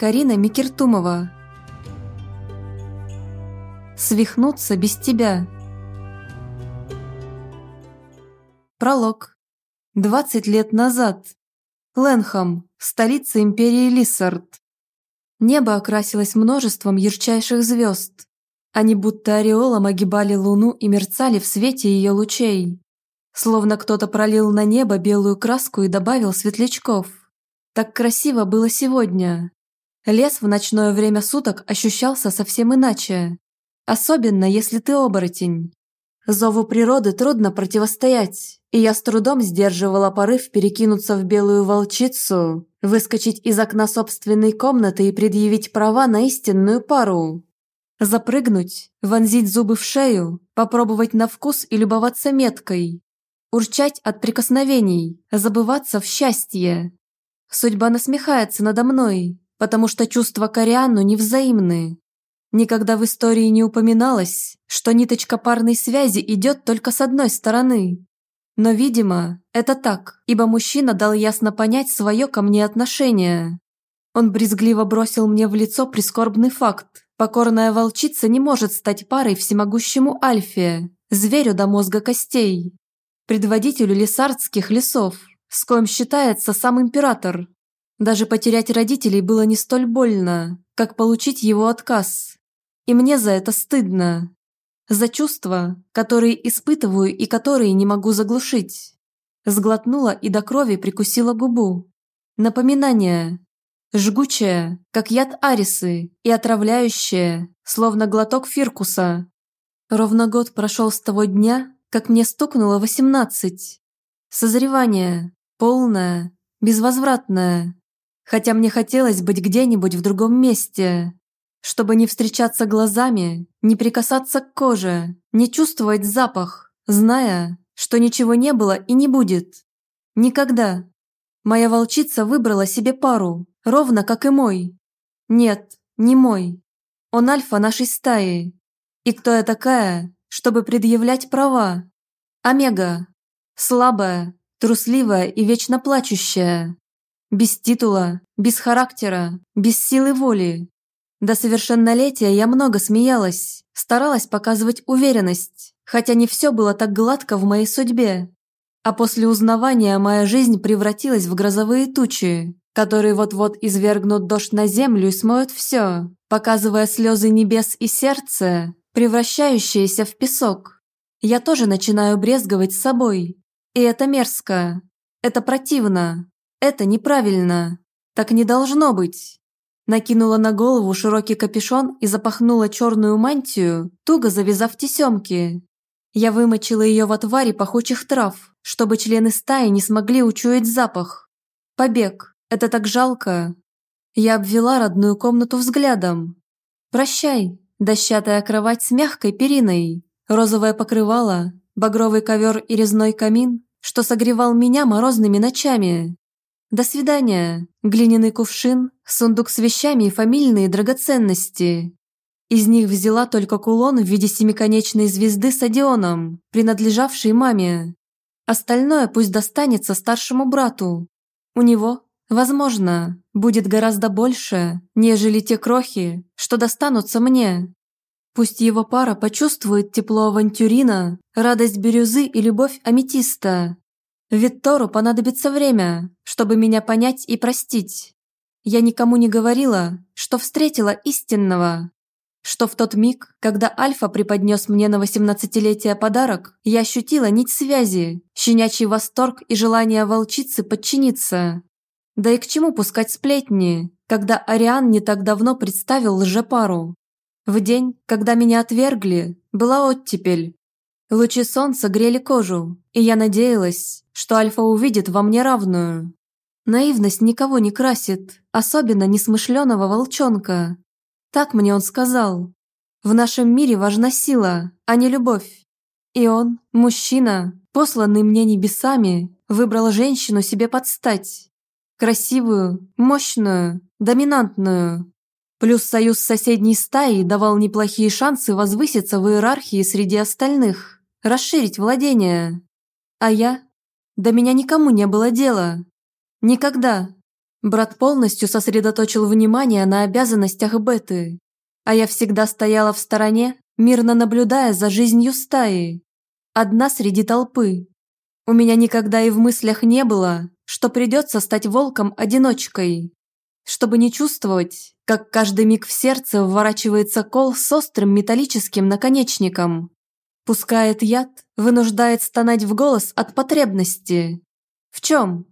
Карина Микертумова. Свихнуться без тебя. Пролог. 20 лет назад. Ленхам, столица империи Лиссард. Небо окрасилось множеством ярчайших звезд. Они будто ореолом огибали луну и мерцали в свете ее лучей. Словно кто-то пролил на небо белую краску и добавил светлячков. Так красиво было сегодня. Лес в ночное время суток ощущался совсем иначе. Особенно, если ты оборотень. Зову природы трудно противостоять, и я с трудом сдерживала порыв перекинуться в белую волчицу, выскочить из окна собственной комнаты и предъявить права на истинную пару. Запрыгнуть, вонзить зубы в шею, попробовать на вкус и любоваться меткой. Урчать от прикосновений, забываться в счастье. Судьба насмехается надо мной, потому что чувства к Ариану невзаимны. Никогда в истории не упоминалось, что ниточка парной связи идет только с одной стороны. Но, видимо, это так, ибо мужчина дал ясно понять свое ко мне отношение. Он брезгливо бросил мне в лицо прискорбный факт. Покорная волчица не может стать парой всемогущему Альфе, зверю до мозга костей, предводителю лесардских лесов, с коим считается сам император, даже потерять родителей было не столь больно, как получить его отказ. И мне за это стыдно. За чувства, которые испытываю и которые не могу заглушить. Сглотнула и до крови прикусила губу. Напоминание. Жгучее, как яд арисы, и отравляющее, словно глоток фиркуса. Ровно год прошел с того дня, как мне стукнуло восемнадцать. Созревание, полное, безвозвратное хотя мне хотелось быть где-нибудь в другом месте, чтобы не встречаться глазами, не прикасаться к коже, не чувствовать запах, зная, что ничего не было и не будет. Никогда. Моя волчица выбрала себе пару, ровно как и мой. Нет, не мой. Он альфа нашей стаи. И кто я такая, чтобы предъявлять права? Омега. Слабая, трусливая и вечно плачущая. Без титула, без характера, без силы воли. До совершеннолетия я много смеялась, старалась показывать уверенность, хотя не все было так гладко в моей судьбе. А после узнавания моя жизнь превратилась в грозовые тучи, которые вот-вот извергнут дождь на землю и смоют все, показывая слезы небес и сердце, превращающиеся в песок. Я тоже начинаю брезговать собой. И это мерзко. Это противно. Это неправильно. Так не должно быть. Накинула на голову широкий капюшон и запахнула черную мантию, туго завязав тесемки. Я вымочила ее в отваре пахучих трав, чтобы члены стаи не смогли учуять запах. Побег. Это так жалко. Я обвела родную комнату взглядом. Прощай, дощатая кровать с мягкой периной, розовое покрывало, багровый ковер и резной камин, что согревал меня морозными ночами. До свидания. Глиняный кувшин, сундук с вещами и фамильные драгоценности. Из них взяла только кулон в виде семиконечной звезды с Одионом, принадлежавший маме. Остальное пусть достанется старшему брату. У него, возможно, будет гораздо больше, нежели те крохи, что достанутся мне. Пусть его пара почувствует тепло авантюрина, радость бирюзы и любовь аметиста, Виттору понадобится время, чтобы меня понять и простить. Я никому не говорила, что встретила истинного. Что в тот миг, когда Альфа преподнес мне на восемнадцатилетие подарок, я ощутила нить связи, щенячий восторг и желание волчицы подчиниться. Да и к чему пускать сплетни, когда Ариан не так давно представил лжепару? В день, когда меня отвергли, была оттепель, Лучи солнца грели кожу, и я надеялась, что Альфа увидит во мне равную. Наивность никого не красит, особенно несмышленого волчонка. Так мне он сказал. В нашем мире важна сила, а не любовь. И он, мужчина, посланный мне небесами, выбрал женщину себе подстать. Красивую, мощную, доминантную. Плюс союз с соседней стаей давал неплохие шансы возвыситься в иерархии среди остальных расширить владение. А я? До меня никому не было дела. Никогда. Брат полностью сосредоточил внимание на обязанностях Беты, а я всегда стояла в стороне, мирно наблюдая за жизнью стаи. Одна среди толпы. У меня никогда и в мыслях не было, что придется стать волком-одиночкой. Чтобы не чувствовать, как каждый миг в сердце вворачивается кол с острым металлическим наконечником. Пускает яд, вынуждает стонать в голос от потребности. В чем?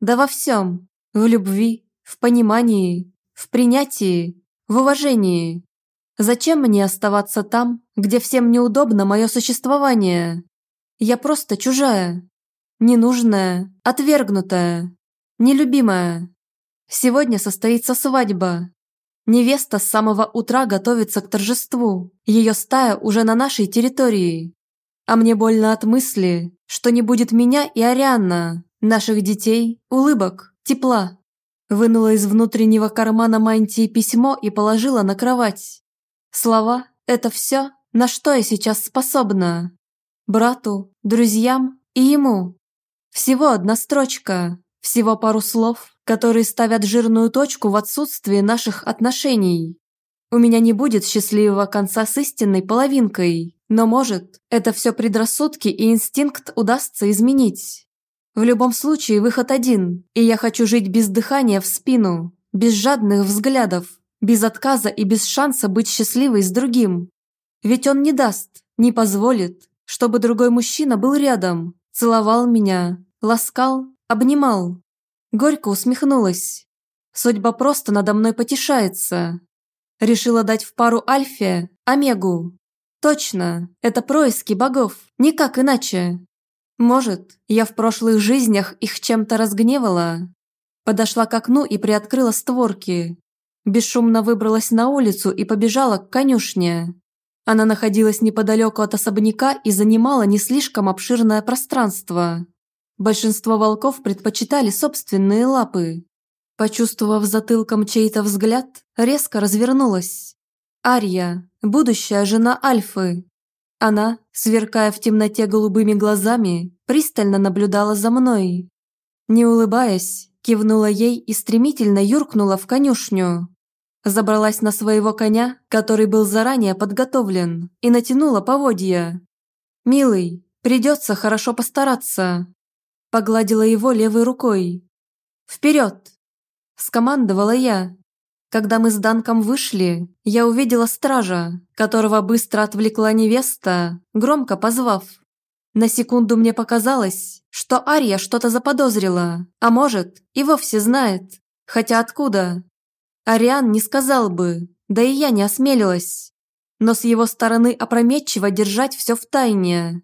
Да во всем. В любви, в понимании, в принятии, в уважении. Зачем мне оставаться там, где всем неудобно мое существование? Я просто чужая, ненужная, отвергнутая, нелюбимая. Сегодня состоится свадьба. Невеста с самого утра готовится к торжеству. Ее стая уже на нашей территории. А мне больно от мысли, что не будет меня и Арианна, наших детей, улыбок, тепла. Вынула из внутреннего кармана мантии письмо и положила на кровать. Слова – это все, на что я сейчас способна. Брату, друзьям и ему. Всего одна строчка, всего пару слов, которые ставят жирную точку в отсутствии наших отношений. У меня не будет счастливого конца с истинной половинкой, но может, это все предрассудки и инстинкт удастся изменить. В любом случае выход один, и я хочу жить без дыхания в спину, без жадных взглядов, без отказа и без шанса быть счастливой с другим. Ведь он не даст, не позволит, чтобы другой мужчина был рядом, целовал меня, ласкал, обнимал. Горько усмехнулась. Судьба просто надо мной потешается. Решила дать в пару Альфе, Омегу. Точно, это происки богов, никак иначе. Может, я в прошлых жизнях их чем-то разгневала? Подошла к окну и приоткрыла створки. Бесшумно выбралась на улицу и побежала к конюшне. Она находилась неподалеку от особняка и занимала не слишком обширное пространство. Большинство волков предпочитали собственные лапы. Почувствовав затылком чей-то взгляд, резко развернулась. Ария, будущая жена Альфы. Она, сверкая в темноте голубыми глазами, пристально наблюдала за мной. Не улыбаясь, кивнула ей и стремительно юркнула в конюшню. Забралась на своего коня, который был заранее подготовлен, и натянула поводья. «Милый, придется хорошо постараться». Погладила его левой рукой. «Вперед!» Скомандовала я. Когда мы с Данком вышли, я увидела стража, которого быстро отвлекла невеста, громко позвав. На секунду мне показалось, что Ария что-то заподозрила, а может, и вовсе знает. Хотя откуда? Ариан не сказал бы, да и я не осмелилась. Но с его стороны опрометчиво держать все в тайне.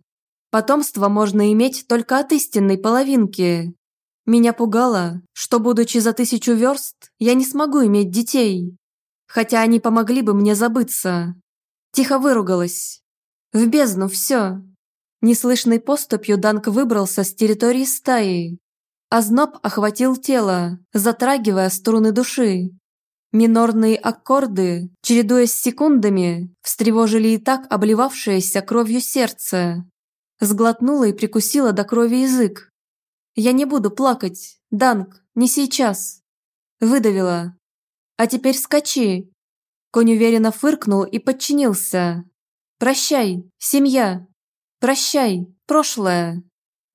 Потомство можно иметь только от истинной половинки. Меня пугало, что, будучи за тысячу верст, я не смогу иметь детей. Хотя они помогли бы мне забыться. Тихо выругалась. В бездну все. Неслышной поступью Данк выбрался с территории стаи. Озноб охватил тело, затрагивая струны души. Минорные аккорды, чередуясь с секундами, встревожили и так обливавшееся кровью сердце. Сглотнула и прикусила до крови язык. «Я не буду плакать, Данк, не сейчас!» Выдавила. «А теперь скачи!» Конь уверенно фыркнул и подчинился. «Прощай, семья! Прощай, прошлое!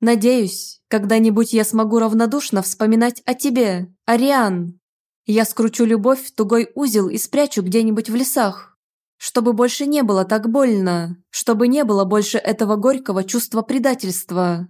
Надеюсь, когда-нибудь я смогу равнодушно вспоминать о тебе, Ариан!» Я скручу любовь в тугой узел и спрячу где-нибудь в лесах. Чтобы больше не было так больно, чтобы не было больше этого горького чувства предательства.